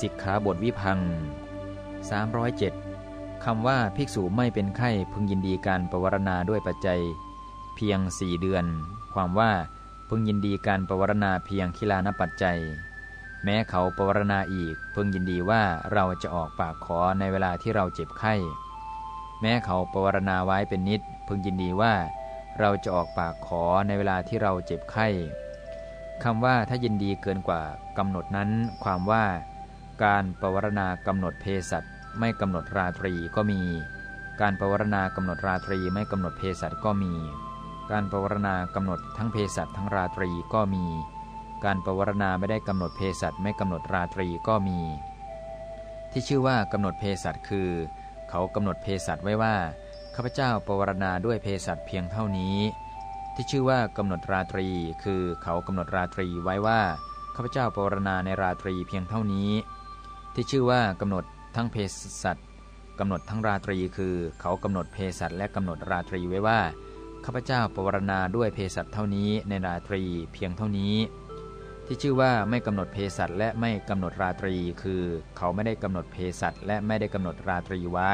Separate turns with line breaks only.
สิกขาบทวิพัง 307 คำว่าภิกษุไม่เป็นไข้พึงยินดีการปวรณาด้วยปัจจัย เพียงสี่เดือน ความว่าพึงยินดีการปวรณาเพียงคิลานปัจจัย แม้เขาปวรณาอีก พึงยินดีว่าเราจะออกปากขอในเวลาที่เราเจ็บไข้ แม้เขาปวรณาไว้เป็นนิด พึงยินดีว่า เราจะออกปากขอในเวลาที่เราเจ็บไข้คำว่าถ้ายินดีเกินกว่ากำหนดนั้น ความว่า การปวารณากำหนดเพสัตไม่กำหนดราตรีก็มี การปวารณากำหนดราตรีไม่กำหนดเพสัตก็มี การปวารณากำหนดทั้งเพสัตทั้งราตรีก็มี การปวารณาไม่ได้กำหนดเพสัตไม่กำหนดราตรีก็มี ที่ชื่อว่ากำหนดเพสัตคือ เขากำหนดเพสัตไว้ว่าข้าพเจ้าปวารณาด้วยเพสัตเพียงเท่านี้ ที่ชื่อว่ากำหนดราตรี คือเขากำหนดราตรีไว้ว่าข้าพเจ้าปรณนาในราตรีเพียงเท่านี้ ที่ชื่อว่ากำหนดทั้งเพศสัตว์กำหนดทั้งราตรีคือ เขากำหนดเพศสัตว์และกำหนดราตรีไว้ว่าข้าพเจ้าปรณาด้วยเพศสัตว์เท่านี้ในราตรีเพียงเท่านี้ ที่ชื่อว่าไม่กำหนดเพศสัตว์และไม่กำหนดราตรีคือ เขาไม่ได้กำหนดเพศสัตว์และไม่ได้กำหนดราตรีไว้